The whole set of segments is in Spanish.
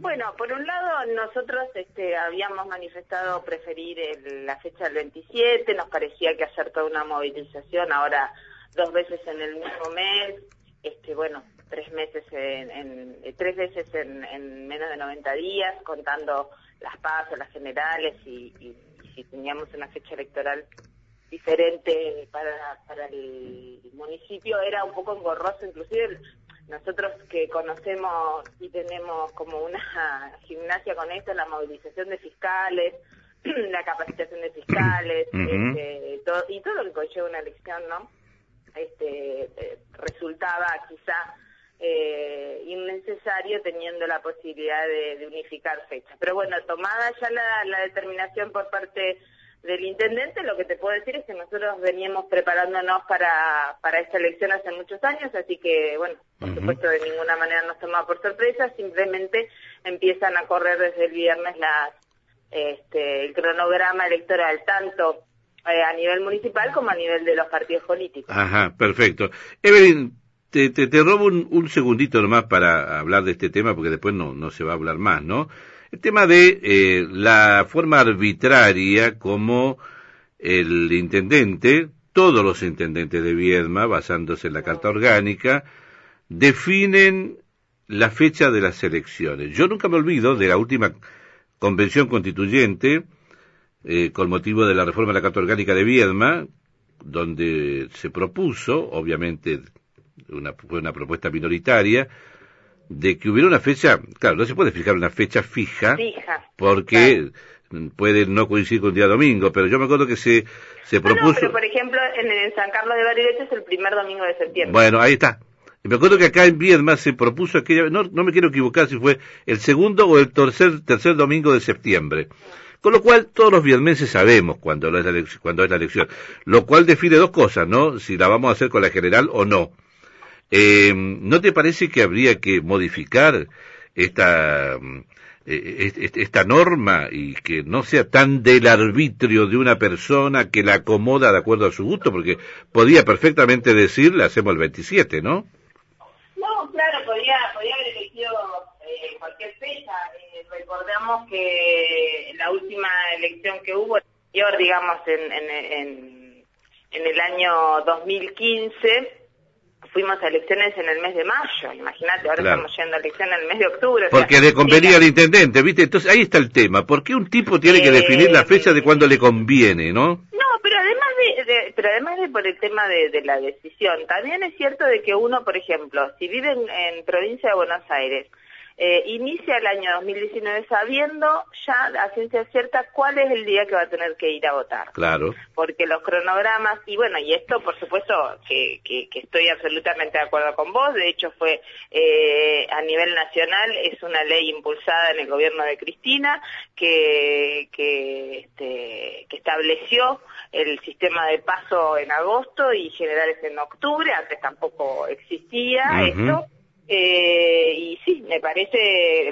Bueno, por un lado, nosotros este, habíamos manifestado preferir la fecha del 27, nos parecía que hacer toda una movilización ahora dos veces en el mismo mes, este, bueno, tres meses en, eh, tres veces en, menos de 90 días, contando las pasos, las generales y, si teníamos una fecha electoral diferente para, para el municipio, era un poco engorroso, inclusive nosotros que conocemos y tenemos como una gimnasia con esto, la movilización de fiscales, la capacitación de fiscales, este, todo, y todo lo que conlleva una elección, ¿no? Este, eh, resultaba quizá eh, innecesario teniendo la posibilidad de, unificar fechas. Pero bueno, tomada ya la determinación por parte del intendente, lo que te puedo decir es que nosotros veníamos preparándonos para, para esta elección hace muchos años, así que, bueno, por supuesto, de ninguna manera nos toma por sorpresa, simplemente empiezan a correr desde el viernes las, este, el cronograma electoral, tanto eh, a nivel municipal como a nivel de los partidos políticos. Ajá, perfecto. Evelyn, te, te, te robo un, un segundito nomás para hablar de este tema, porque después no, no se va a hablar más, ¿no? El tema de eh, la forma arbitraria como el intendente, todos los intendentes de Viedma, basándose en la Carta Orgánica, definen la fecha de las elecciones. Yo nunca me olvido de la última convención constituyente, eh, con motivo de la reforma de la Carta Orgánica de Viedma, donde se propuso, obviamente una, fue una propuesta minoritaria, de que hubiera una fecha, claro, no se puede fijar una fecha fija, porque puede no coincidir con el día domingo, pero yo me acuerdo que se, se propuso... No, pero por ejemplo, en, San Carlos de Bariloche es el primer domingo de septiembre. Bueno, ahí está. Me acuerdo que acá en Viedma se propuso aquella, no, no me quiero equivocar si fue el segundo o el tercer, tercer domingo de septiembre. Con lo cual, todos los viedmenses sabemos cuándo es, la cuando es la elección. Lo cual define dos cosas, ¿no? Si la vamos a hacer con la general o no. Eh, ¿No te parece que habría que modificar esta, eh, esta norma y que no sea tan del arbitrio de una persona que la acomoda de acuerdo a su gusto? Porque podía perfectamente decir, le hacemos el 27, ¿no? No, claro, podía, podía haber elegido eh, cualquier fecha. Eh, recordamos que la última elección que hubo, digamos, en, en, en, en el año 2015, fuimos a elecciones en el mes de mayo, imagínate, ahora estamos yendo a elecciones en el mes de octubre. Porque le convenía al intendente, ¿viste? Entonces ahí está el tema, ¿por qué un tipo tiene que definir la fecha de cuando le conviene, no? No, pero además de, pero además de por el tema de, la decisión, también es cierto de que uno, por ejemplo, si vive en provincia de Buenos Aires, eh, inicia el año 2019 sabiendo ya a ciencia cierta cuál es el día que va a tener que ir a votar. Claro. Porque los cronogramas, y bueno, y esto por supuesto que, que, estoy absolutamente de acuerdo con vos, de hecho fue eh, a nivel nacional, es una ley impulsada en el gobierno de Cristina que, que, este, que estableció el sistema de paso en agosto y generales en octubre, antes tampoco existía esto eh, y sí, me parece,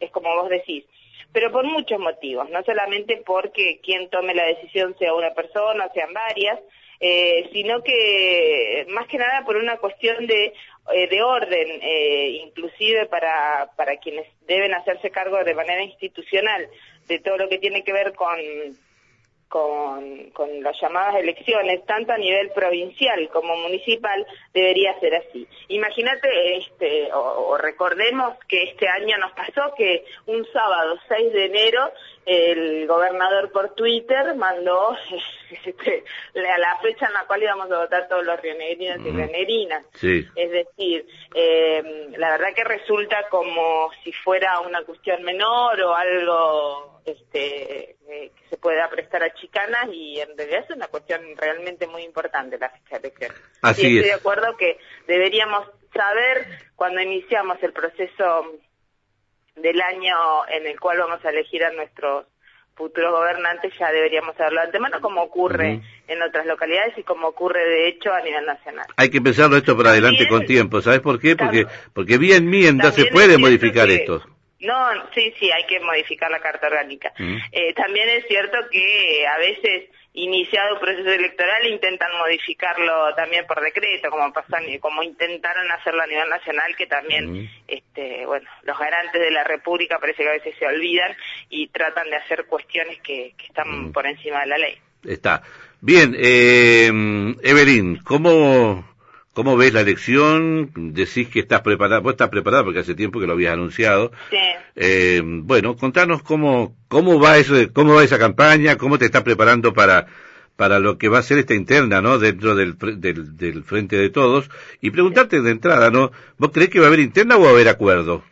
es, como vos decís, pero por muchos motivos, no solamente porque quien tome la decisión sea una persona, sean varias, eh, sino que más que nada por una cuestión de, eh, de orden, eh, inclusive para, para quienes deben hacerse cargo de manera institucional de todo lo que tiene que ver con con, con las llamadas elecciones, tanto a nivel provincial como municipal, debería ser así. Imagínate, este, o, recordemos que este año nos pasó que un sábado 6 de enero el gobernador por Twitter mandó este, a la fecha en la cual íbamos a votar todos los rionegrinos y rionegrinas. Es decir, eh, la verdad que resulta como si fuera una cuestión menor o algo este, pueda prestar a chicanas y en realidad es una cuestión realmente muy importante la fecha de elección. Así estoy de acuerdo que deberíamos saber cuando iniciamos el proceso del año en el cual vamos a elegir a nuestros futuros gobernantes ya deberíamos saberlo de antemano como ocurre en otras localidades y como ocurre de hecho a nivel nacional. Hay que pensarlo esto para adelante con tiempo, ¿sabes por qué? Porque porque vía enmienda se puede modificar esto No, sí, sí, hay que modificar la carta orgánica. Mm. Eh, también es cierto que a veces iniciado un proceso electoral intentan modificarlo también por decreto, como pasan, como intentaron hacerlo a nivel nacional, que también, mm. este, bueno, los garantes de la República parece que a veces se olvidan y tratan de hacer cuestiones que, están mm. por encima de la ley. Está. Bien, eh, Evelyn, ¿cómo, ¿Cómo ves la elección? Decís que estás preparada, vos estás preparada porque hace tiempo que lo habías anunciado. Sí. Eh, bueno, contanos cómo, cómo va eso, cómo va esa campaña, cómo te estás preparando para, para lo que va a ser esta interna, ¿no? Dentro del, del, del Frente de Todos. Y preguntarte de entrada, ¿no? ¿Vos crees que va a haber interna o va a haber acuerdo?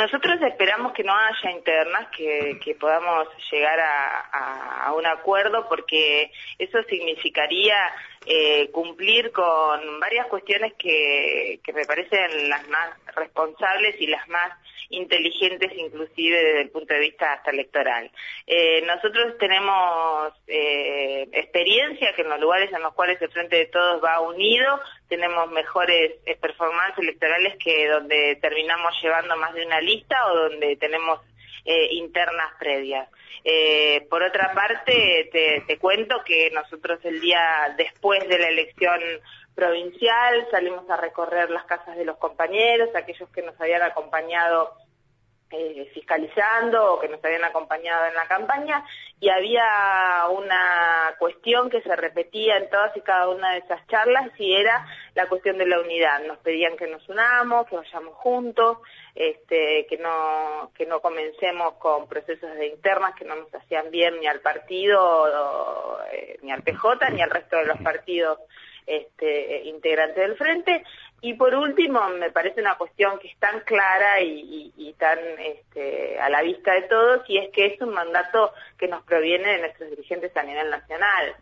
Nosotros esperamos que no haya internas, que, podamos llegar a, un acuerdo, porque eso significaría eh, cumplir con varias cuestiones que, me parecen las más responsables y las más inteligentes inclusive desde el punto de vista hasta electoral. Eh, nosotros tenemos eh, experiencia que en los lugares en los cuales el Frente de Todos va unido tenemos mejores eh, performances electorales que donde terminamos llevando más de una lista o donde tenemos internas previas. por otra parte, te, te, cuento que nosotros el día después de la elección provincial salimos a recorrer las casas de los compañeros, aquellos que nos habían acompañado eh, fiscalizando o que nos habían acompañado en la campaña y había una cuestión que se repetía en todas y cada una de esas charlas y era la cuestión de la unidad. Nos pedían que nos unamos, que vayamos juntos, este, que no que no comencemos con procesos de internas que no nos hacían bien ni al partido, eh, ni al PJ, ni al resto de los partidos este, integrantes del frente. Y por último, me parece una cuestión que es tan clara y, tan este, a la vista de todos, y es que es un mandato que nos proviene de nuestros dirigentes a nivel nacional.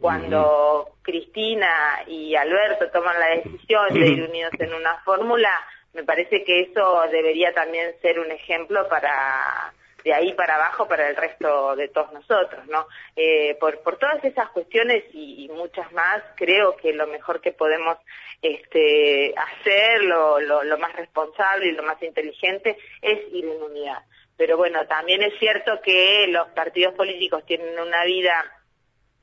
Cuando Cristina y Alberto toman la decisión de ir unidos en una fórmula, me parece que eso debería también ser un ejemplo para de ahí para abajo para el resto de todos nosotros, ¿no? Eh, por, por todas esas cuestiones y, muchas más, creo que lo mejor que podemos este, hacer, lo, lo, más responsable y lo más inteligente es ir en unidad. Pero bueno, también es cierto que los partidos políticos tienen una vida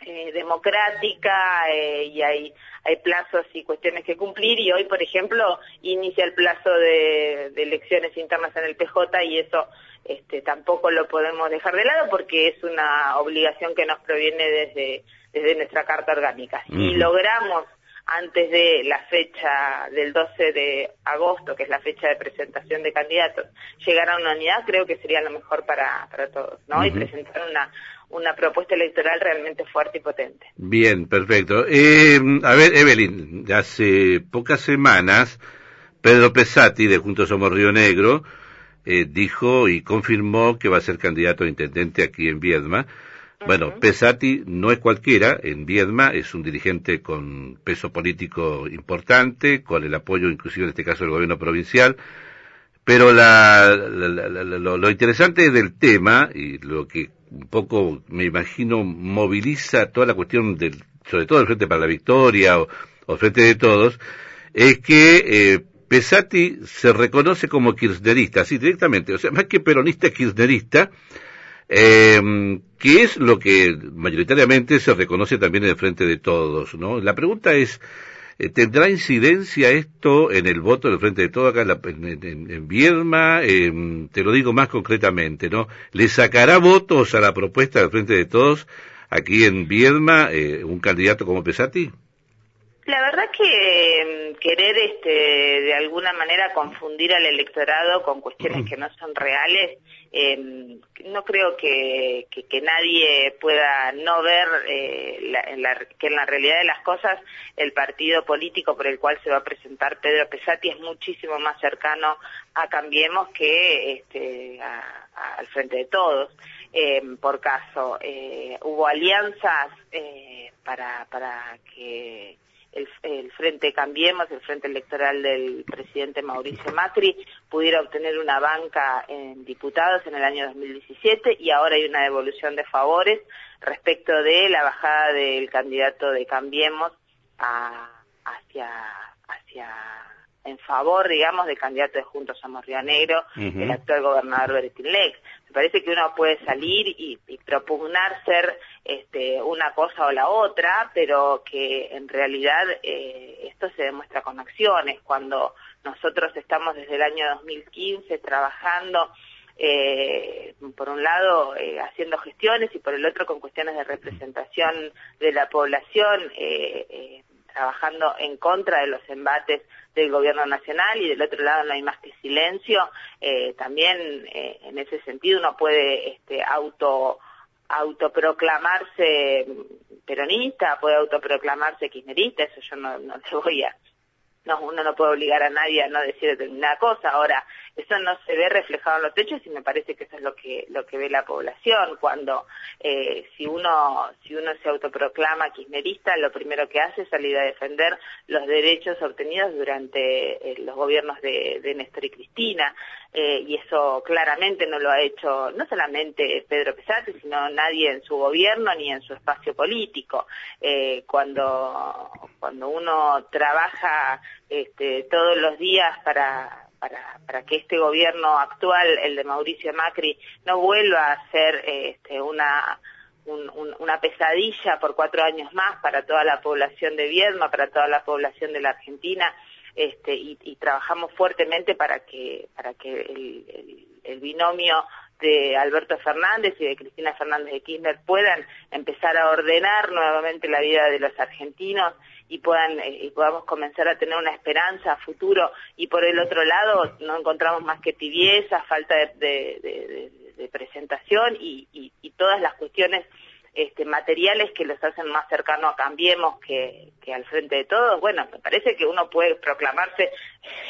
eh, democrática eh, y hay, hay plazos y cuestiones que cumplir y hoy, por ejemplo, inicia el plazo de, de elecciones internas en el PJ y eso este, tampoco lo podemos dejar de lado porque es una obligación que nos proviene desde, desde nuestra Carta Orgánica. Si logramos antes de la fecha del 12 de agosto, que es la fecha de presentación de candidatos, llegar a una unidad, creo que sería lo mejor para, para todos, ¿no? Y presentar una, una propuesta electoral realmente fuerte y potente. Bien, perfecto. Eh, a ver, Evelyn, hace pocas semanas, Pedro Pesati, de Juntos Somos Río Negro, eh, dijo y confirmó que va a ser candidato a intendente aquí en Viedma. Bueno, Pesati no es cualquiera, en Viedma es un dirigente con peso político importante, con el apoyo inclusive en este caso del gobierno provincial, pero la, lo, interesante del tema y lo que un poco me imagino moviliza toda la cuestión del, sobre todo el Frente para la Victoria o, o Frente de Todos, es que eh, Pesati se reconoce como kirchnerista, así directamente, o sea, más que peronista, kirchnerista, eh, que es lo que mayoritariamente se reconoce también en el frente de todos, ¿no? La pregunta es, eh, ¿tendrá incidencia esto en el voto del frente de todos acá en, en, Vierma? Em, te lo digo más concretamente, ¿no? ¿Le sacará votos a la propuesta del frente de todos aquí en Vierma eh, un candidato como Pesati? La verdad que em, querer este, de alguna manera confundir al electorado con cuestiones que no son reales, em, no creo que, que, nadie pueda no ver eh, que en la realidad de las cosas el partido político por el cual se va a presentar Pedro Pesati es muchísimo más cercano a Cambiemos que este, al Frente de Todos. Em, por caso, eh, hubo alianzas eh, para, para que el, Frente Cambiemos, el Frente Electoral del presidente Mauricio Macri, pudiera obtener una banca en diputados en el año 2017 y ahora hay una devolución de favores respecto de la bajada del candidato de Cambiemos hacia, hacia en favor, digamos, del candidato de Juntos Somos Río Negro, el actual gobernador Beretín Lex. Me parece que uno puede salir y, propugnar ser este, una cosa o la otra, pero que en realidad eh, esto se demuestra con acciones. Cuando nosotros estamos desde el año 2015 trabajando eh, por un lado eh, haciendo gestiones y por el otro con cuestiones de representación de la población, eh, eh, trabajando en contra de los embates del gobierno nacional y del otro lado no hay más que silencio. Eh, también en ese sentido uno puede este, auto autoproclamarse peronista, puede autoproclamarse kirchnerista, eso yo no, no le voy a no, uno no puede obligar a nadie a no decir determinada cosa. Ahora, eso no se ve reflejado en los hechos y me parece que eso es lo que lo que ve la población cuando eh, si uno si uno se autoproclama kirchnerista, lo primero que hace es salir a defender los derechos obtenidos durante eh, los gobiernos de, de, Néstor y Cristina eh, y eso claramente no lo ha hecho no solamente Pedro Pesati, sino nadie en su gobierno ni en su espacio político. Eh, cuando cuando uno trabaja este, todos los días para, para, para que este gobierno actual, el de Mauricio Macri, no vuelva a ser este, una, una pesadilla por cuatro años más para toda la población de Viedma, para toda la población de la Argentina, este, y, y trabajamos fuertemente para que, para que el, el binomio de Alberto Fernández y de Cristina Fernández de Kirchner puedan empezar a ordenar nuevamente la vida de los argentinos y puedan eh, y podamos comenzar a tener una esperanza a futuro y por el otro lado no encontramos más que tibieza, falta de, presentación y, y, todas las cuestiones este, materiales que los hacen más cercano a Cambiemos que, que al frente de todos. Bueno, me parece que uno puede proclamarse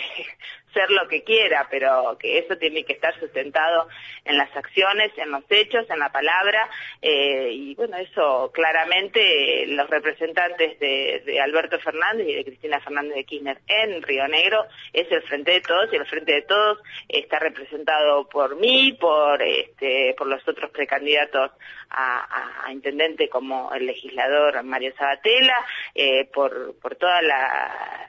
ser lo que quiera, pero que eso tiene que estar sustentado en las acciones, en los hechos, en la palabra, eh, y bueno, eso claramente los representantes de, Alberto Fernández y de Cristina Fernández de Kirchner en Río Negro es el Frente de Todos, y el Frente de Todos está representado por mí, por, este, por los otros precandidatos a, intendente como el legislador Mario Sabatella, eh, por, por toda la,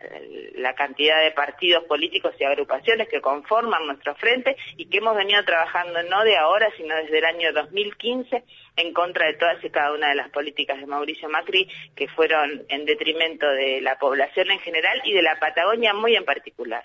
la cantidad de partidos políticos y agrupaciones que conforman nuestro frente y que hemos venido trabajando no de ahora, sino desde el año 2015 en contra de todas y cada una de las políticas de Mauricio Macri que fueron en detrimento de la población en general y de la Patagonia muy en particular.